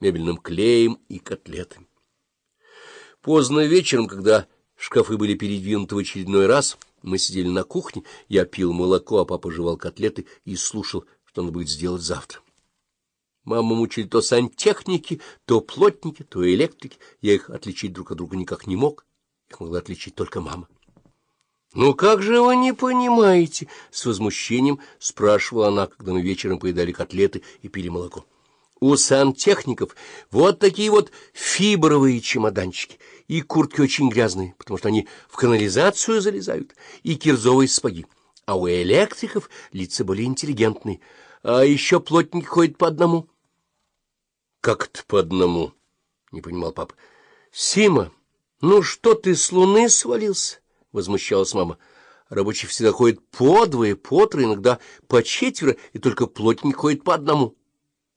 мебельным клеем и котлетами. Поздно вечером, когда шкафы были передвинуты в очередной раз, мы сидели на кухне, я пил молоко, а папа жевал котлеты и слушал, что он будет сделать завтра. Маму мучили то сантехники, то плотники, то электрики. Я их отличить друг от друга никак не мог. Их могла отличить только мама. — Ну как же вы не понимаете? — с возмущением спрашивала она, когда мы вечером поедали котлеты и пили молоко. — У сантехников вот такие вот фибровые чемоданчики, и куртки очень грязные, потому что они в канализацию залезают, и кирзовые спаги. А у электриков лица более интеллигентные, а еще плотники ходят по одному. — Как это по одному? — не понимал папа. — Сима, ну что ты с луны свалился? — возмущалась мама. Рабочие всегда ходят по двое, по трое, иногда по четверо, и только плотники ходят по одному.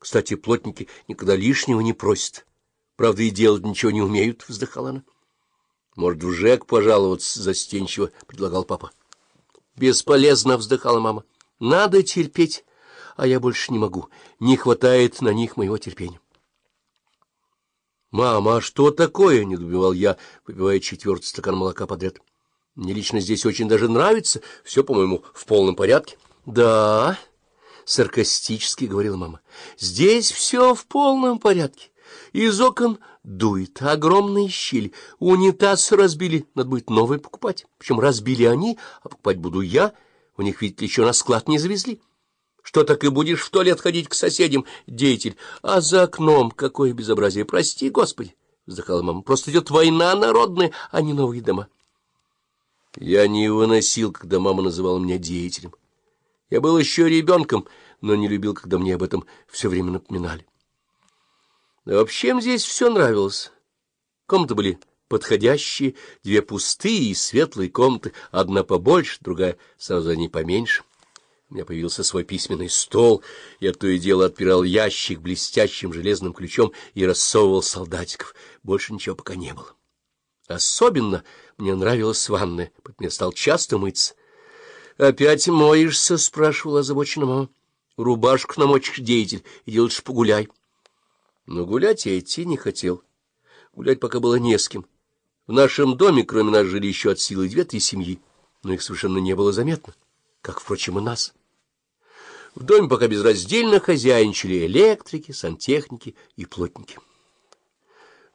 Кстати, плотники никогда лишнего не просят. Правда, и делать ничего не умеют, — вздыхала она. — Может, в ЖЭК пожаловаться застенчиво, — предлагал папа. — Бесполезно, — вздыхала мама. — Надо терпеть, а я больше не могу. Не хватает на них моего терпения. — Мама, а что такое? — недоубивал я, выпивая четвертый стакан молока подряд. — мне лично здесь очень даже нравится. Все, по-моему, в полном порядке. — Да, — саркастически говорила мама, — здесь все в полном порядке. Из окон дует, огромные щели. Унитаз разбили, надо будет новый покупать. Причем разбили они, а покупать буду я. У них, видите, еще на склад не завезли. Что так и будешь в туалет ходить к соседям, деятель? А за окном какое безобразие! Прости, Господи! — вздыхала мама. — Просто идет война народная, а не новые дома. Я не выносил, когда мама называла меня деятелем. Я был еще ребенком, но не любил, когда мне об этом все время напоминали. Да вообще мне здесь все нравилось. Комнаты были подходящие, две пустые и светлые комнаты, одна побольше, другая сразу за ней поменьше. У меня появился свой письменный стол, я то и дело отпирал ящик блестящим железным ключом и рассовывал солдатиков. Больше ничего пока не было. Особенно мне нравилась ванная, поэтому я стал часто мыться. — Опять моешься? — спрашивала озабоченно мама. — Рубашку намочишь, деятель, и лучше погуляй. Но гулять я идти не хотел. Гулять пока было не с кем. В нашем доме, кроме нас, жили еще от силы две-три семьи, но их совершенно не было заметно, как, впрочем, и нас. В доме пока безраздельно хозяйничали электрики, сантехники и плотники.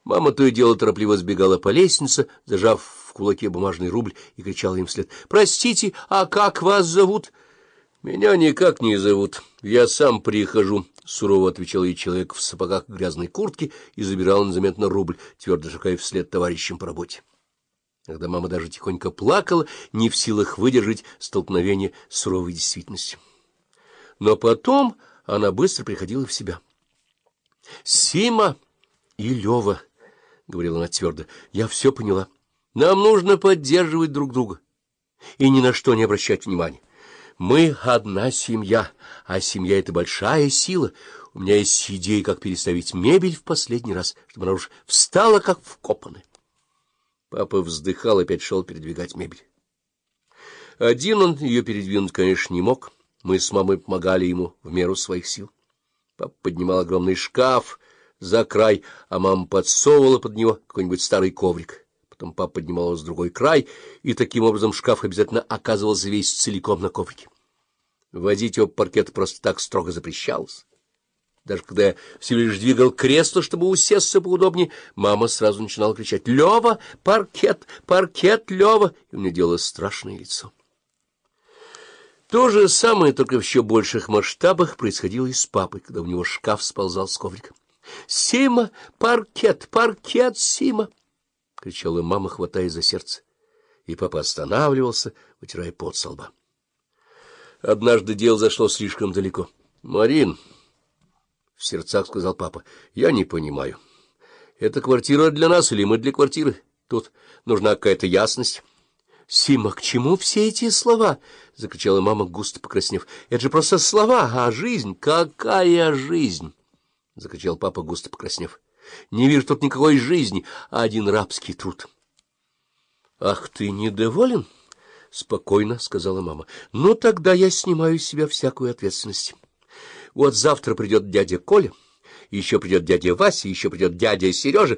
Мама то и дело торопливо сбегала по лестнице, зажав кулаке бумажный рубль, и кричала им вслед. — Простите, а как вас зовут? — Меня никак не зовут. Я сам прихожу, — сурово отвечал ей человек в сапогах грязной куртке и забирал незаметно рубль, твердо шагая вслед товарищам по работе. Когда мама даже тихонько плакала, не в силах выдержать столкновение с суровой действительностью. Но потом она быстро приходила в себя. — Сима и Лева! —— говорила она твердо, — я все поняла. Нам нужно поддерживать друг друга и ни на что не обращать внимания. Мы одна семья, а семья — это большая сила. У меня есть идея, как переставить мебель в последний раз, чтобы она уж встала, как вкопанная. Папа вздыхал, опять шел передвигать мебель. Один он ее передвинуть, конечно, не мог. Мы с мамой помогали ему в меру своих сил. Папа поднимал огромный шкаф, за край, а мама подсовывала под него какой-нибудь старый коврик. Потом папа поднимал его с другой край, и таким образом шкаф обязательно оказывался весь целиком на коврике. Водить его по паркету просто так строго запрещалось. Даже когда я всего лишь двигал кресло, чтобы усесться поудобнее, мама сразу начинала кричать «Лева! Паркет! Паркет! Лева!» И у меня делалось страшное лицо. То же самое, только в еще больших масштабах, происходило и с папой, когда у него шкаф сползал с коврика. — Сима, паркет, паркет, Сима! — кричала мама, хватая за сердце. И папа останавливался, вытирая пот со лба. Однажды дело зашло слишком далеко. — Марин, — в сердцах сказал папа, — я не понимаю. Это квартира для нас или мы для квартиры? Тут нужна какая-то ясность. — Сима, к чему все эти слова? — закричала мама, густо покраснев. — Это же просто слова, а жизнь? Какая жизнь? — закричал папа, густо покраснев. — Не вижу тут никакой жизни, а один рабский труд. — Ах, ты недоволен? — спокойно сказала мама. — Ну, тогда я снимаю с себя всякую ответственность. Вот завтра придет дядя Коля еще придет дядя Вася, еще придет дядя Сережа.